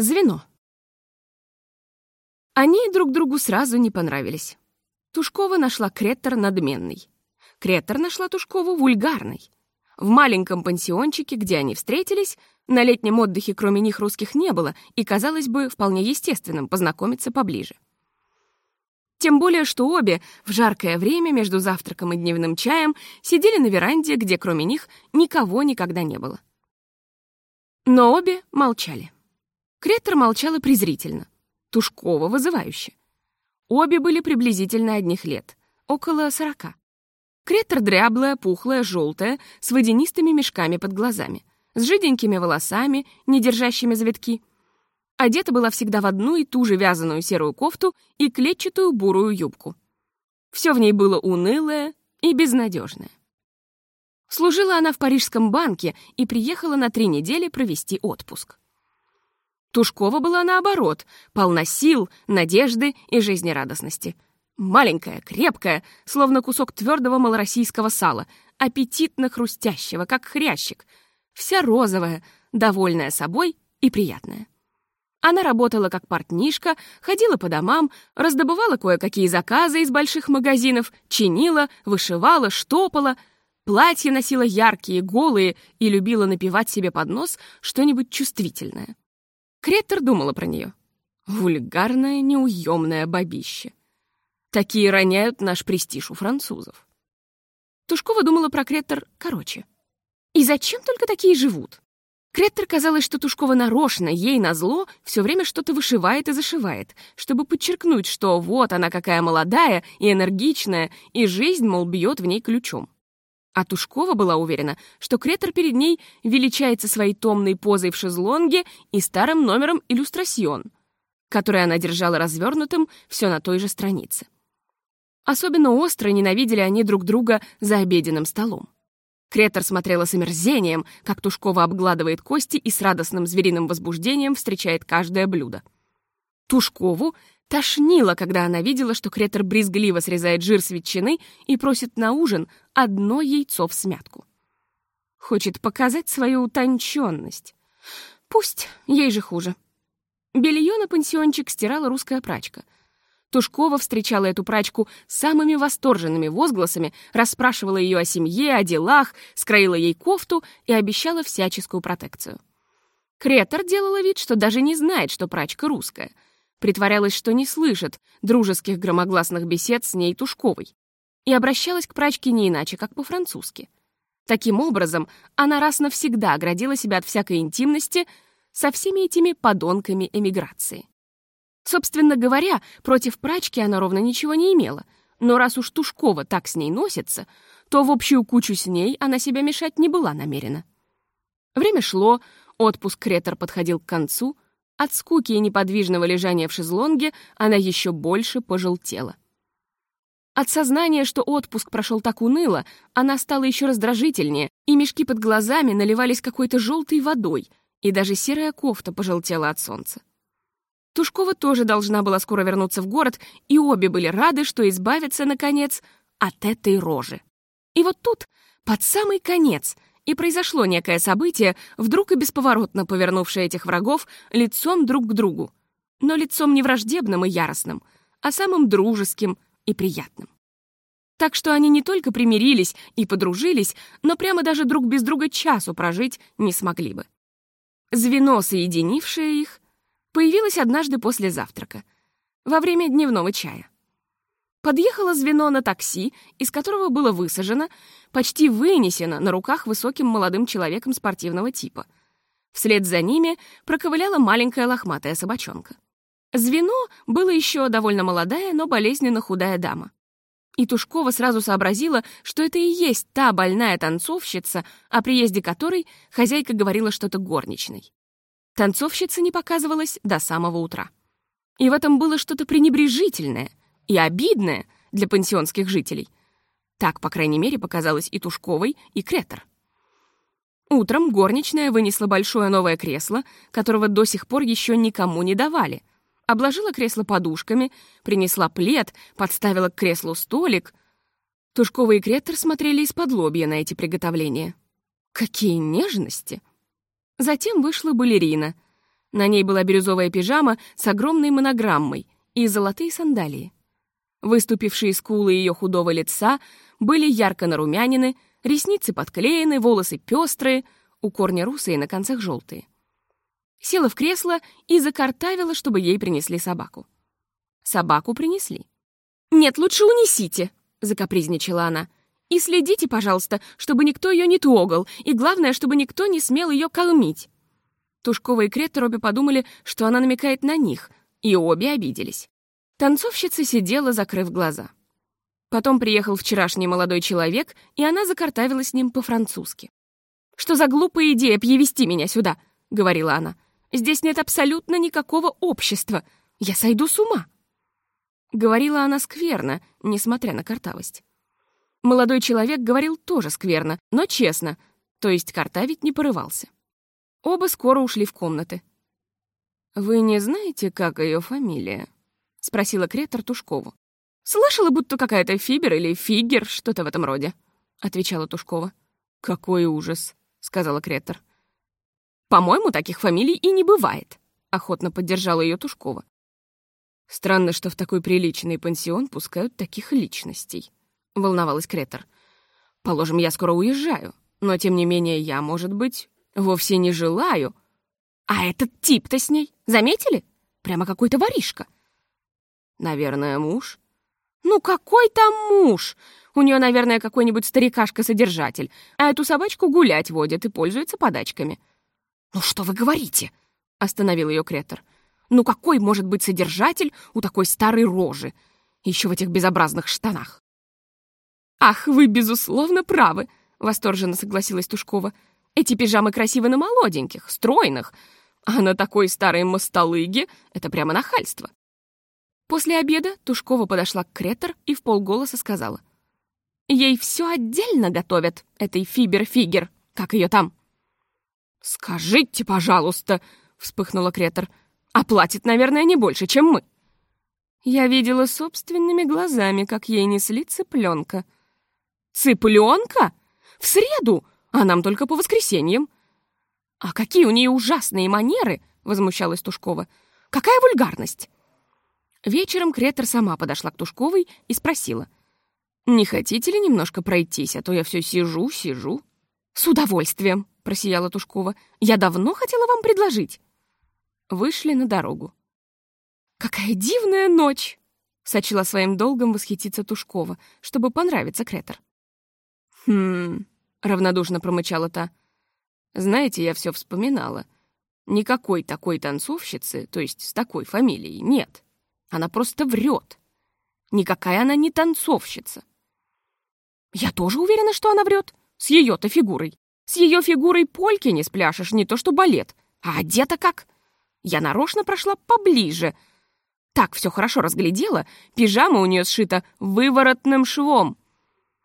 Звено. Они друг другу сразу не понравились. Тушкова нашла Креттер надменный. Креттер нашла Тушкову вульгарной. В маленьком пансиончике, где они встретились, на летнем отдыхе кроме них русских не было, и казалось бы вполне естественным познакомиться поближе. Тем более, что обе в жаркое время между завтраком и дневным чаем сидели на веранде, где кроме них никого никогда не было. Но обе молчали. Креттер молчала презрительно, Тушкова вызывающе. Обе были приблизительно одних лет, около сорока. Креттер дряблая, пухлая, желтая, с водянистыми мешками под глазами, с жиденькими волосами, не держащими завитки — Одета была всегда в одну и ту же вязаную серую кофту и клетчатую бурую юбку. Все в ней было унылое и безнадежное. Служила она в парижском банке и приехала на три недели провести отпуск. Тушкова была наоборот, полна сил, надежды и жизнерадостности. Маленькая, крепкая, словно кусок твердого малороссийского сала, аппетитно хрустящего, как хрящик, вся розовая, довольная собой и приятная. Она работала как портнишка, ходила по домам, раздобывала кое-какие заказы из больших магазинов, чинила, вышивала, штопала, платья носила яркие, голые и любила напевать себе под нос что-нибудь чувствительное. Креттер думала про нее. Вульгарное, неуемное бабище. Такие роняют наш престиж у французов. Тушкова думала про Креттер короче. И зачем только такие живут? Креттер казалось, что Тушкова нарочно, ей назло, все время что-то вышивает и зашивает, чтобы подчеркнуть, что вот она какая молодая и энергичная, и жизнь, мол, бьет в ней ключом. А Тушкова была уверена, что Креттер перед ней величается своей томной позой в шезлонге и старым номером «Иллюстрасьон», который она держала развернутым все на той же странице. Особенно остро ненавидели они друг друга за обеденным столом. Кретор смотрела с омерзением, как Тушкова обгладывает кости и с радостным звериным возбуждением встречает каждое блюдо. Тушкову тошнило, когда она видела, что Кретор брезгливо срезает жир с ветчины и просит на ужин одно яйцо в смятку. Хочет показать свою утонченность. Пусть, ей же хуже. Белье на пансиончик стирала русская прачка — Тушкова встречала эту прачку самыми восторженными возгласами, расспрашивала ее о семье, о делах, скроила ей кофту и обещала всяческую протекцию. Кретор делала вид, что даже не знает, что прачка русская. Притворялась, что не слышит дружеских громогласных бесед с ней Тушковой. И обращалась к прачке не иначе, как по-французски. Таким образом, она раз навсегда оградила себя от всякой интимности со всеми этими подонками эмиграции. Собственно говоря, против прачки она ровно ничего не имела, но раз уж Тушкова так с ней носится, то в общую кучу с ней она себя мешать не была намерена. Время шло, отпуск Кретор подходил к концу, от скуки и неподвижного лежания в шезлонге она еще больше пожелтела. От сознания, что отпуск прошел так уныло, она стала еще раздражительнее, и мешки под глазами наливались какой-то желтой водой, и даже серая кофта пожелтела от солнца. Тушкова тоже должна была скоро вернуться в город, и обе были рады, что избавятся, наконец, от этой рожи. И вот тут, под самый конец, и произошло некое событие, вдруг и бесповоротно повернувшее этих врагов лицом друг к другу. Но лицом не враждебным и яростным, а самым дружеским и приятным. Так что они не только примирились и подружились, но прямо даже друг без друга часу прожить не смогли бы. Звено, соединившее их, появилась однажды после завтрака, во время дневного чая. Подъехало звено на такси, из которого было высажено, почти вынесено на руках высоким молодым человеком спортивного типа. Вслед за ними проковыляла маленькая лохматая собачонка. Звено было еще довольно молодая, но болезненно худая дама. И Тушкова сразу сообразила, что это и есть та больная танцовщица, о приезде которой хозяйка говорила что-то горничной. Танцовщица не показывалась до самого утра. И в этом было что-то пренебрежительное и обидное для пансионских жителей. Так, по крайней мере, показалось и Тушковой, и Кретер. Утром горничная вынесла большое новое кресло, которого до сих пор еще никому не давали. Обложила кресло подушками, принесла плед, подставила к креслу столик. Тушкова и Кретер смотрели из-под лобья на эти приготовления. Какие нежности! Затем вышла балерина. На ней была бирюзовая пижама с огромной монограммой и золотые сандалии. Выступившие скулы ее худого лица были ярко нарумянины, ресницы подклеены, волосы пестрые, у корня русые на концах желтые. Села в кресло и закартавила, чтобы ей принесли собаку. Собаку принесли. «Нет, лучше унесите», — закапризничала она. «И следите, пожалуйста, чтобы никто ее не трогал, и главное, чтобы никто не смел ее кормить». Тушкова и Кретер обе подумали, что она намекает на них, и обе обиделись. Танцовщица сидела, закрыв глаза. Потом приехал вчерашний молодой человек, и она закартавила с ним по-французски. «Что за глупая идея привести меня сюда?» — говорила она. «Здесь нет абсолютно никакого общества. Я сойду с ума». Говорила она скверно, несмотря на картавость. Молодой человек говорил тоже скверно, но честно, то есть картавить не порывался. Оба скоро ушли в комнаты. «Вы не знаете, как ее фамилия?» — спросила Кретор Тушкову. «Слышала, будто какая-то Фибер или Фигер, что-то в этом роде», — отвечала Тушкова. «Какой ужас», — сказала Кретор. «По-моему, таких фамилий и не бывает», — охотно поддержала ее Тушкова. «Странно, что в такой приличный пансион пускают таких личностей», — волновалась Кретор. «Положим, я скоро уезжаю, но, тем не менее, я, может быть, вовсе не желаю. А этот тип-то с ней, заметили? Прямо какой-то воришка». «Наверное, муж?» «Ну какой там муж? У нее, наверное, какой-нибудь старикашка-содержатель, а эту собачку гулять водит и пользуется подачками». «Ну что вы говорите?» — остановил ее Кретор. «Ну какой может быть содержатель у такой старой рожи? Еще в этих безобразных штанах». «Ах, вы, безусловно, правы», — восторженно согласилась Тушкова. «Эти пижамы красивы на молоденьких, стройных, а на такой старой мостолыге это прямо нахальство. После обеда Тушкова подошла к Кретор и в полголоса сказала. «Ей все отдельно готовят, этой Фибер-Фигер, как ее там». «Скажите, пожалуйста», — вспыхнула Кретор, «а платит, наверное, не больше, чем мы». Я видела собственными глазами, как ей несли цыпленка. «Цыпленка? В среду? А нам только по воскресеньям». «А какие у нее ужасные манеры!» — возмущалась Тушкова. «Какая вульгарность!» Вечером Кретер сама подошла к Тушковой и спросила. «Не хотите ли немножко пройтись, а то я все сижу, сижу?» «С удовольствием», — просияла Тушкова. «Я давно хотела вам предложить». Вышли на дорогу. «Какая дивная ночь!» — сочла своим долгом восхититься Тушкова, чтобы понравиться Кретер. «Хм...» — равнодушно промычала та. «Знаете, я все вспоминала. Никакой такой танцовщицы, то есть с такой фамилией, нет». Она просто врет. Никакая она не танцовщица. Я тоже уверена, что она врет. С ее-то фигурой. С ее фигурой польки не спляшешь, не то что балет. А одета как? Я нарочно прошла поближе. Так все хорошо разглядела. Пижама у нее сшита выворотным швом.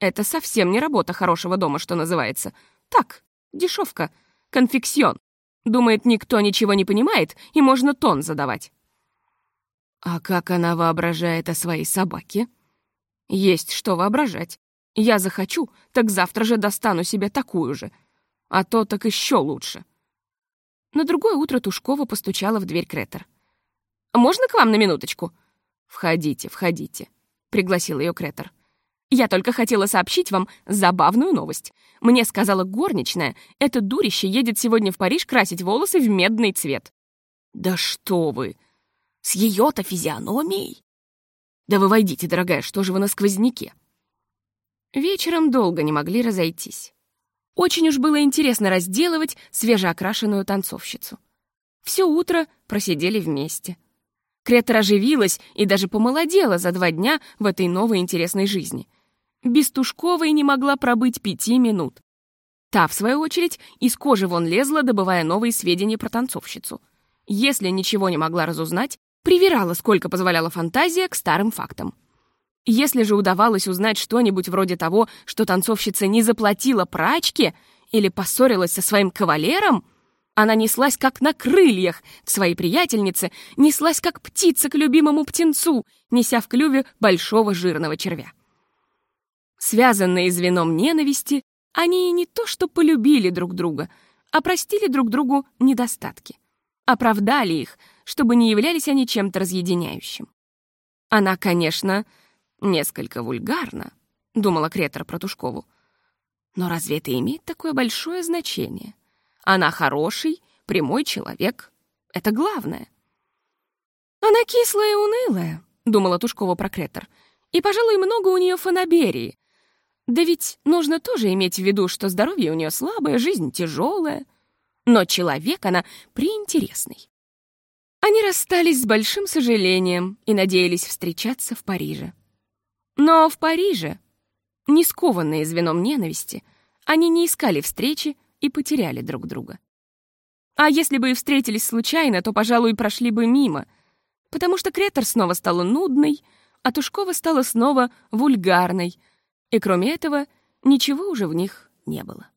Это совсем не работа хорошего дома, что называется. Так, дешевка, конфексион. Думает, никто ничего не понимает, и можно тон задавать. А как она воображает о своей собаке? Есть что воображать. Я захочу, так завтра же достану себе такую же. А то так еще лучше. На другое утро Тушкова постучала в дверь Кретер. «Можно к вам на минуточку?» «Входите, входите», — пригласил ее Кретер. «Я только хотела сообщить вам забавную новость. Мне сказала горничная, это дурище едет сегодня в Париж красить волосы в медный цвет». «Да что вы!» С ее-то физиономией? Да вы войдите, дорогая, что же вы на сквозняке? Вечером долго не могли разойтись. Очень уж было интересно разделывать свежеокрашенную танцовщицу. Все утро просидели вместе. Кретор оживилась и даже помолодела за два дня в этой новой интересной жизни. Без Тушковой не могла пробыть пяти минут. Та, в свою очередь, из кожи вон лезла, добывая новые сведения про танцовщицу. Если ничего не могла разузнать, Привирала, сколько позволяла фантазия, к старым фактам. Если же удавалось узнать что-нибудь вроде того, что танцовщица не заплатила прачке или поссорилась со своим кавалером, она неслась как на крыльях к своей приятельнице, неслась как птица к любимому птенцу, неся в клюве большого жирного червя. Связанные звеном ненависти, они не то что полюбили друг друга, а простили друг другу недостатки. оправдали их, чтобы не являлись они чем-то разъединяющим. Она, конечно, несколько вульгарна, думала Кретор про Тушкову. Но разве это имеет такое большое значение? Она хороший, прямой человек. Это главное. Она кислая и унылая, думала Тушкова про Кретор. И, пожалуй, много у нее фанаберии. Да ведь нужно тоже иметь в виду, что здоровье у нее слабое, жизнь тяжелая. Но человек она приинтересный. Они расстались с большим сожалением и надеялись встречаться в Париже. Но в Париже, не скованные звеном ненависти, они не искали встречи и потеряли друг друга. А если бы и встретились случайно, то, пожалуй, прошли бы мимо, потому что Кретор снова стала нудной, а Тушкова стала снова вульгарной, и кроме этого ничего уже в них не было.